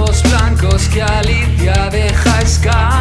ojos blancos que Alicia deja escapar.